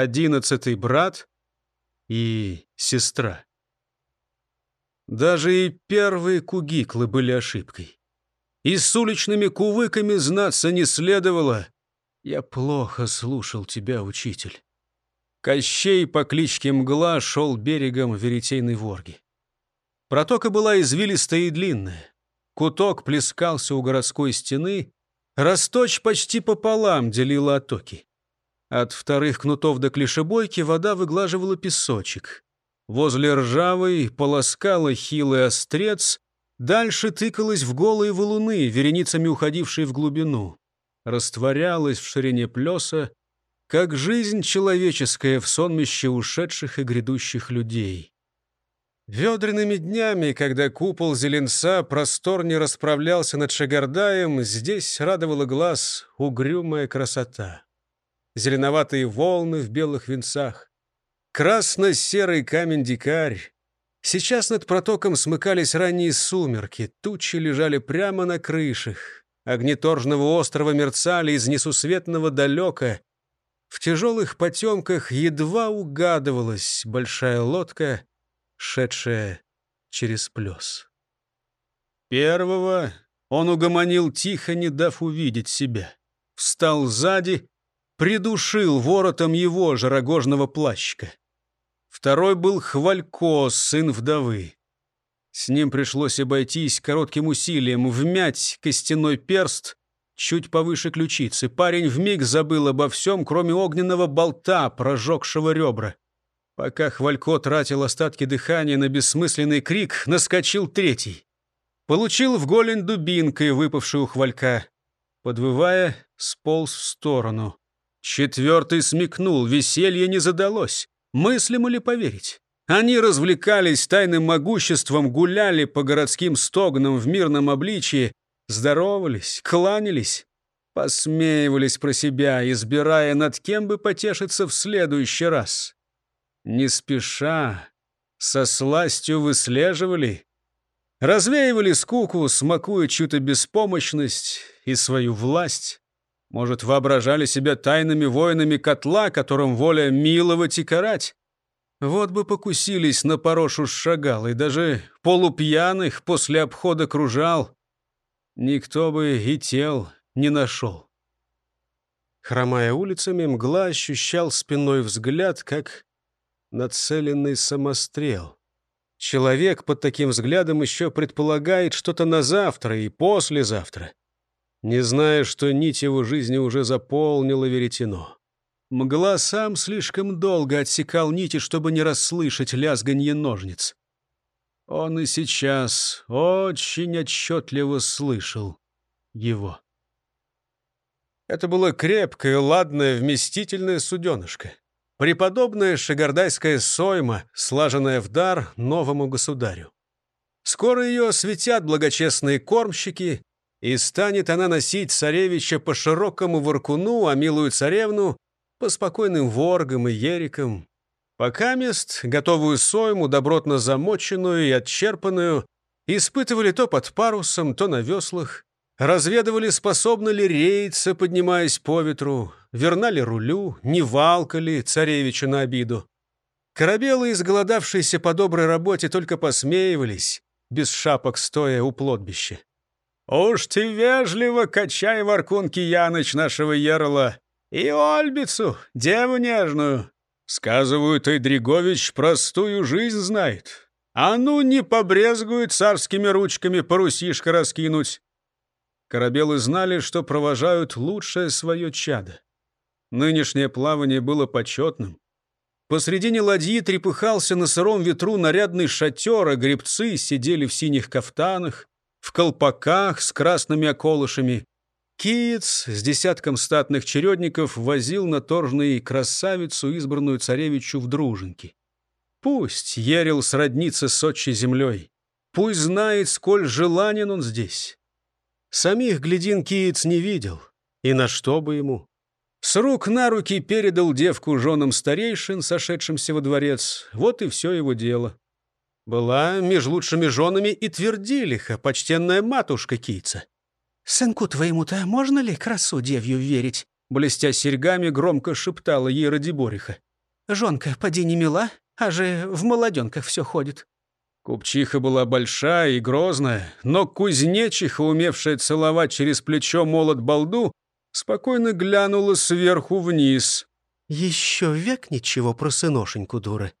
одиннадцатый брат и сестра. Даже и первые кугиклы были ошибкой. И с уличными кувыками знаться не следовало. Я плохо слушал тебя, учитель. Кощей по кличке Мгла шел берегом Веретейной Ворги. Протока была извилистая и длинная. Куток плескался у городской стены, Росточь почти пополам делила оттоки. От вторых кнутов до клишебойки вода выглаживала песочек. Возле ржавой полоскала хилый острец, дальше тыкалась в голые валуны, вереницами уходившие в глубину. Растворялась в ширине плеса, как жизнь человеческая в сонмище ушедших и грядущих людей. Ведренными днями, когда купол зеленца просторнее расправлялся над Шагардаем, здесь радовала глаз угрюмая красота. Зеленоватые волны в белых венцах, красно-серый камень-дикарь. Сейчас над протоком смыкались ранние сумерки, тучи лежали прямо на крышах. Огни торжного острова мерцали из несусветного далека. В тяжелых потемках едва угадывалась большая лодка — шедшая через плес. Первого он угомонил тихо, не дав увидеть себя. Встал сзади, придушил воротом его же рогожного плащика. Второй был Хвалько, сын вдовы. С ним пришлось обойтись коротким усилием, вмять костяной перст чуть повыше ключицы. Парень вмиг забыл обо всем, кроме огненного болта, прожегшего ребра. Пока Хвалько тратил остатки дыхания на бессмысленный крик, наскочил третий. Получил в голень дубинкой, выпавшую у Хвалька. Подвывая, сполз в сторону. Четвертый смекнул, веселье не задалось. Мыслимо ли поверить? Они развлекались тайным могуществом, гуляли по городским стогнам в мирном обличии, здоровались, кланялись, посмеивались про себя, избирая, над кем бы потешиться в следующий раз не спеша, со сластью выслеживали, развеивали скуку, смакуя чью-то беспомощность и свою власть. Может, воображали себя тайными воинами котла, которым воля миловать и карать. Вот бы покусились на порошу шагал, и даже полупьяных после обхода кружал. Никто бы и тел не нашел. Хромая улицами, мгла ощущал спиной взгляд, как нацеленный самострел. Человек под таким взглядом еще предполагает что-то на завтра и послезавтра, не зная, что нить его жизни уже заполнила веретено. Мгла сам слишком долго отсекал нити, чтобы не расслышать лязганье ножниц. Он и сейчас очень отчетливо слышал его. Это было крепкое, ладное, вместительное суденышко. Преподобная шагардайская сойма, слаженная в дар новому государю. Скоро ее осветят благочестные кормщики, и станет она носить царевича по широкому воркуну, а милую царевну по спокойным воргам и ерикам. Пока мест готовую сойму, добротно замоченную и отчерпанную, испытывали то под парусом, то на веслах, разведывали, способны ли рейца, поднимаясь по ветру, верна ли рулю, не валка ли царевичу на обиду. Корабелы, изголодавшиеся по доброй работе, только посмеивались, без шапок стоя у плотбища. «Уж ты вежливо качай воркунки Яныч нашего ерла и Ольбицу, деву нежную. Сказывают, Идригович простую жизнь знает. А ну не побрезгует царскими ручками парусишка раскинуть». Корабелы знали, что провожают лучшее свое чадо. Нынешнее плавание было почетным. Посредине ладьи трепыхался на сыром ветру нарядный шатер, а гребцы сидели в синих кафтанах, в колпаках с красными околышами. Киец с десятком статных чередников возил на торжный красавицу, избранную царевичу в друженьки. Пусть Ерил сроднится с отчей землей, пусть знает, сколь желанен он здесь. Самих глядин Киец не видел, и на что бы ему. С рук на руки передал девку женам старейшин, сошедшимся во дворец. Вот и все его дело. Была меж лучшими женами и твердилиха, почтенная матушка Кийца. «Сынку твоему-то можно ли красу девью верить?» Блестя серьгами, громко шептала ей Радибориха. «Жонка, поди не мила, а же в молоденках все ходит». Купчиха была большая и грозная, но кузнечиха, умевшая целовать через плечо молот балду, спокойно глянула сверху вниз. «Еще век ничего про сыношеньку дуры,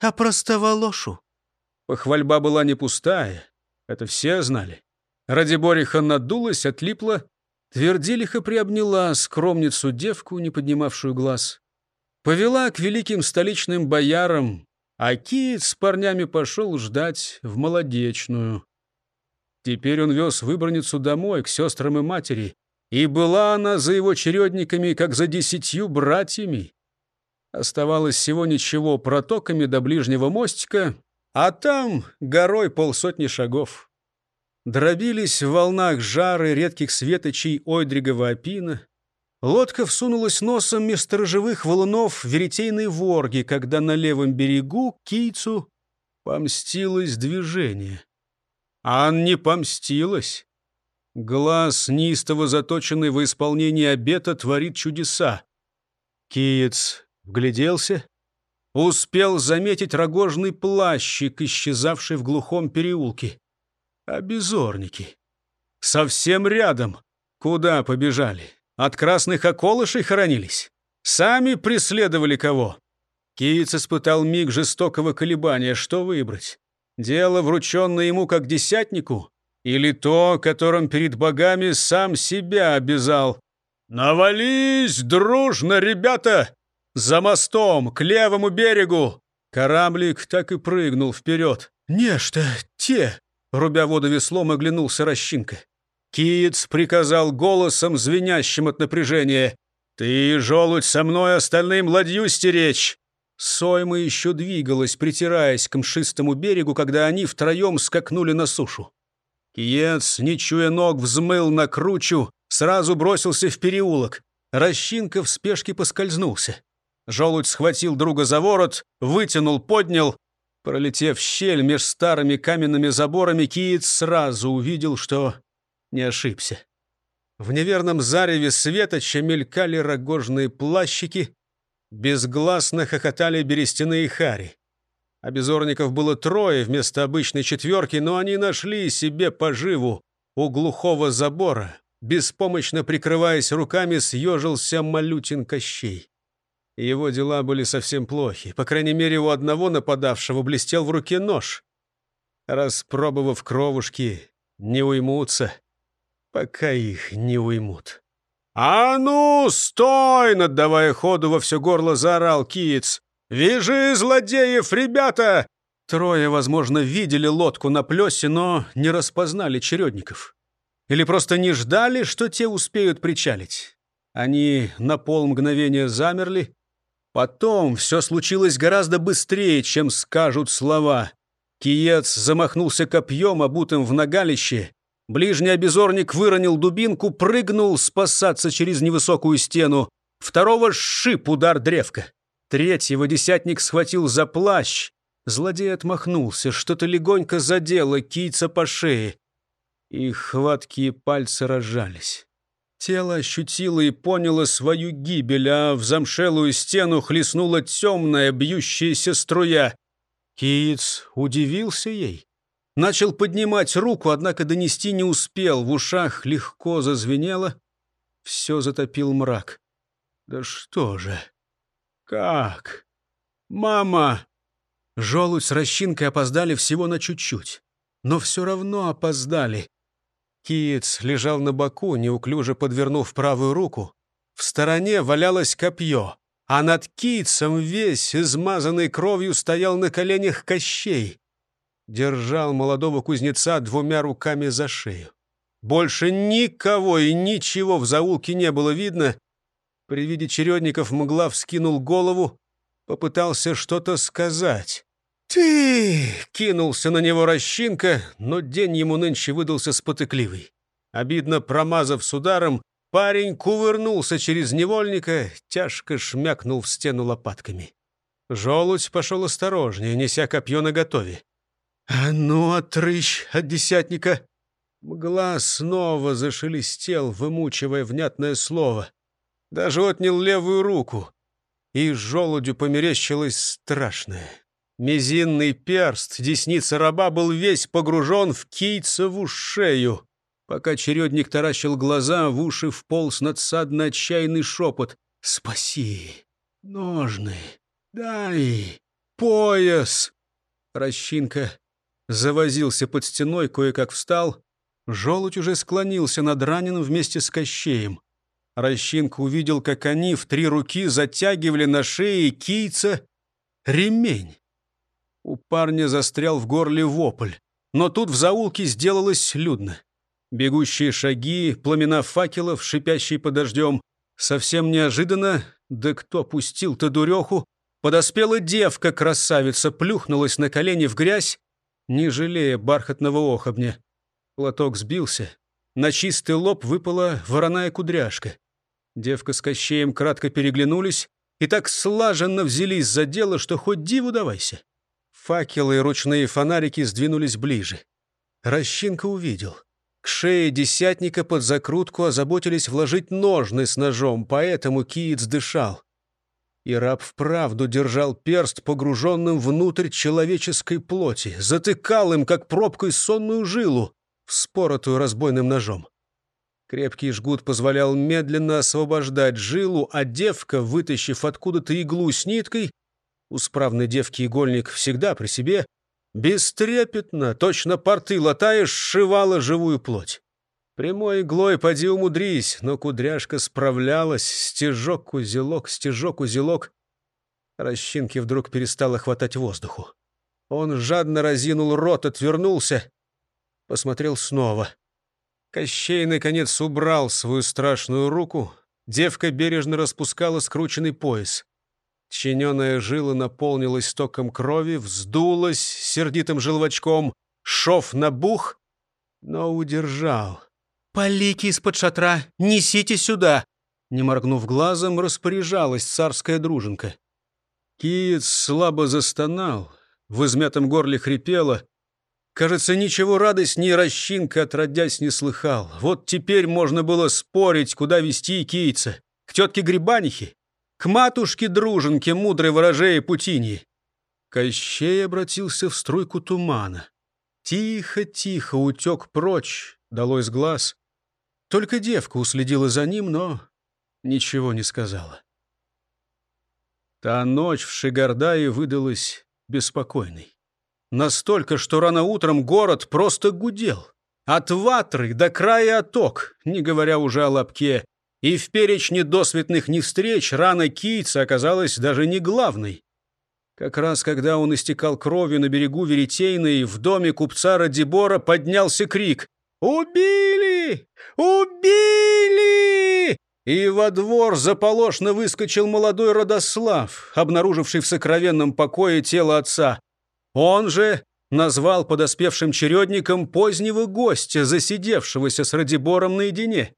а про ставолошу». Похвальба была не пустая, это все знали. Радибориха надулась, отлипла, твердилиха приобняла скромницу девку, не поднимавшую глаз. Повела к великим столичным боярам, а Киит с парнями пошел ждать в молодечную. Теперь он вез выборницу домой, к сестрам и матери, и была она за его чередниками, как за десятью братьями. Оставалось всего ничего протоками до ближнего мостика, а там горой полсотни шагов. Дробились в волнах жары редких светочей ойдригова опина. Лодка всунулась носом меж сторожевых валунов веретейной ворги, когда на левом берегу кийцу помстилось движение. А не помстилось. Глаз, неистово заточенный в исполнении обета, творит чудеса. Киец вгляделся, успел заметить рогожный плащик, исчезавший в глухом переулке. Обезорники. Совсем рядом. Куда побежали? От красных околышей хоронились? Сами преследовали кого? Киец испытал миг жестокого колебания. Что выбрать? Дело, врученное ему как десятнику? Или то, которым перед богами сам себя обязал? «Навались дружно, ребята! За мостом, к левому берегу!» Кораблик так и прыгнул вперед. «Нечто, те!» Рубя воду веслом, оглянулся Рощинка. Киец приказал голосом, звенящим от напряжения. «Ты, желудь, со мной остальным ладью стеречь!» Сойма еще двигалась, притираясь к мшистому берегу, когда они втроем скакнули на сушу. Киец, не чуя ног, взмыл на кручу, сразу бросился в переулок. Рощинка в спешке поскользнулся. Желудь схватил друга за ворот, вытянул, поднял. Пролетев щель меж старыми каменными заборами, Киец сразу увидел, что не ошибся. В неверном зареве светоча мелькали рогожные плащики, безгласно хохотали берестяные хари. Обезорников было трое вместо обычной четверки, но они нашли себе поживу у глухого забора. Беспомощно прикрываясь руками, съежился Малютин Кощей. Его дела были совсем плохи. По крайней мере, у одного нападавшего блестел в руке нож. Распробовав кровушки, не уймутся, пока их не уймут. «А ну, стой!» — надавая ходу во все горло, заорал киец. «Вяжи злодеев, ребята!» Трое, возможно, видели лодку на плесе, но не распознали чередников. Или просто не ждали, что те успеют причалить. Они на пол мгновения замерли, Потом все случилось гораздо быстрее, чем скажут слова. Киец замахнулся копьем, обутым в нагалище. Ближний обезорник выронил дубинку, прыгнул спасаться через невысокую стену. Второго сшиб удар древка. Третьего десятник схватил за плащ. Злодей отмахнулся, что-то легонько задело кийца по шее. Их хваткие пальцы разжались. Тело ощутило и поняло свою гибель, а в замшелую стену хлестнула темная бьющаяся струя. Киец удивился ей. Начал поднимать руку, однако донести не успел. В ушах легко зазвенело. Все затопил мрак. Да что же? Как? Мама! Желудь с расчинкой опоздали всего на чуть-чуть. Но все равно опоздали. Киец лежал на боку, неуклюже подвернув правую руку. В стороне валялось копье, а над кийцем весь, измазанный кровью, стоял на коленях Кощей. Держал молодого кузнеца двумя руками за шею. Больше никого и ничего в заулке не было видно. При виде чередников Мгла вскинул голову, попытался что-то сказать. «Ты!» — кинулся на него Рощинка, но день ему нынче выдался спотыкливый. Обидно промазав с ударом, парень кувырнулся через невольника, тяжко шмякнул в стену лопатками. Желудь пошел осторожнее, неся копье наготове. «А ну, отрыщ от десятника!» Мгла снова зашелестел, вымучивая внятное слово. даже отнял левую руку. И желудю померещилось страшное. Мизинный перст, десница раба, был весь погружен в кийцеву шею. Пока чередник таращил глаза, в уши вполз надсадно отчаянный шепот. «Спаси! Ножны! Дай! Пояс!» Рощинка завозился под стеной, кое-как встал. Желудь уже склонился над раненым вместе с Кощеем. Рощинка увидел, как они в три руки затягивали на шее кийца ремень. У парня застрял в горле вопль, но тут в заулке сделалось людно. Бегущие шаги, пламена факелов, шипящие под дождем. Совсем неожиданно, да кто пустил-то дуреху, подоспела девка-красавица, плюхнулась на колени в грязь, не жалея бархатного охобня. Платок сбился, на чистый лоб выпала вороная кудряшка. Девка с Кощеем кратко переглянулись и так слаженно взялись за дело, что хоть диву давайся. Факелы и ручные фонарики сдвинулись ближе. Рощинка увидел. К шее десятника под закрутку озаботились вложить ножны с ножом, поэтому киец дышал. И раб вправду держал перст, погруженным внутрь человеческой плоти, затыкал им, как пробкой, сонную жилу, вспоротую разбойным ножом. Крепкий жгут позволял медленно освобождать жилу, а девка, вытащив откуда-то иглу с ниткой, у справной девки игольник всегда при себе, бестрепетно, точно порты латая, сшивала живую плоть. Прямой иглой поди умудрись, но кудряшка справлялась, стежок-узелок, стежок-узелок. Расчинки вдруг перестала хватать воздуху. Он жадно разинул рот, отвернулся, посмотрел снова — Кощей, наконец, убрал свою страшную руку. Девка бережно распускала скрученный пояс. Чиненая жила наполнилась током крови, вздулась сердитым желвачком, шов набух, но удержал. «Полики из-под шатра, несите сюда!» Не моргнув глазом, распоряжалась царская дружинка. Киец слабо застонал, в измятом горле хрипело. Кажется, ничего радостнее Рощинка отродясь не слыхал. Вот теперь можно было спорить, куда вести кийца. К тетке Грибанихе, к матушке-друженке мудрой ворожея Путиньи. Кощей обратился в струйку тумана. Тихо-тихо утек прочь, долой с глаз. Только девка уследила за ним, но ничего не сказала. Та ночь в Шигардае выдалась беспокойной. Настолько, что рано утром город просто гудел. От ватры до края оток, не говоря уже о лобке. И в перечне досветных невстреч рана кийца оказалась даже не главной. Как раз когда он истекал кровью на берегу Веретейной, в доме купца Радибора поднялся крик «Убили! Убили!» И во двор заполошно выскочил молодой Родослав, обнаруживший в сокровенном покое тело отца. Он же назвал подоспевшим чередником позднего гостя, засидевшегося с Радибором наедине.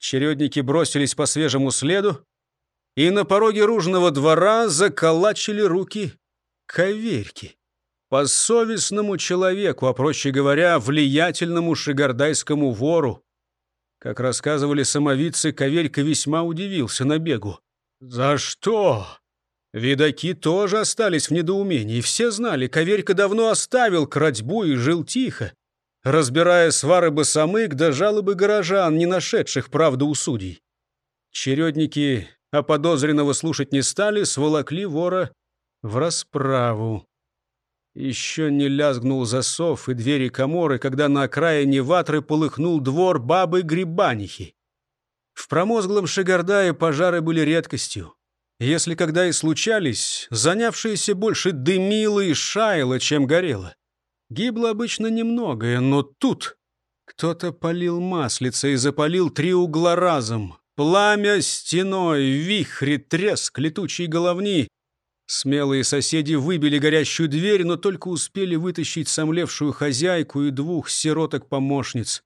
Чередники бросились по свежему следу и на пороге ружного двора заколачили руки коверьки. По совестному человеку, а проще говоря, влиятельному шигардайскому вору. Как рассказывали самовицы, Коверька весьма удивился на бегу. «За что?» Видаки тоже остались в недоумении. Все знали, Коверька давно оставил крадьбу и жил тихо, разбирая свары босомык да жалобы горожан, не нашедших правды у судей. Чередники оподозренного слушать не стали, сволокли вора в расправу. Еще не лязгнул засов и двери коморы, когда на окраине ватры полыхнул двор бабы Грибанихи. В промозглом Шигардае пожары были редкостью. Если когда и случались, занявшиеся больше дымило и шаяло, чем горело. Гибло обычно немногое, но тут кто-то полил маслица и запалил три угла разом. Пламя стеной, вихри, треск, летучие головни. Смелые соседи выбили горящую дверь, но только успели вытащить сомлевшую хозяйку и двух сироток-помощниц.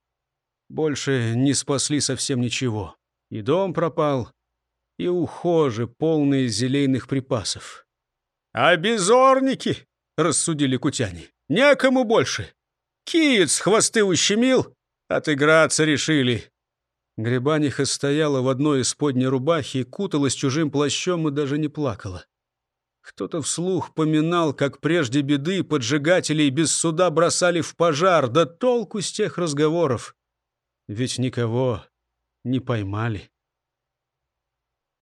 Больше не спасли совсем ничего. И дом пропал, и ухожи, полные зелейных припасов. «А безорники!» — рассудили кутяне. «Некому больше! Киец хвосты ущемил, отыграться решили!» Грибаниха стояла в одной из подней рубахи, куталась чужим плащом и даже не плакала. Кто-то вслух поминал, как прежде беды поджигателей без суда бросали в пожар, да толку с тех разговоров. Ведь никого не поймали.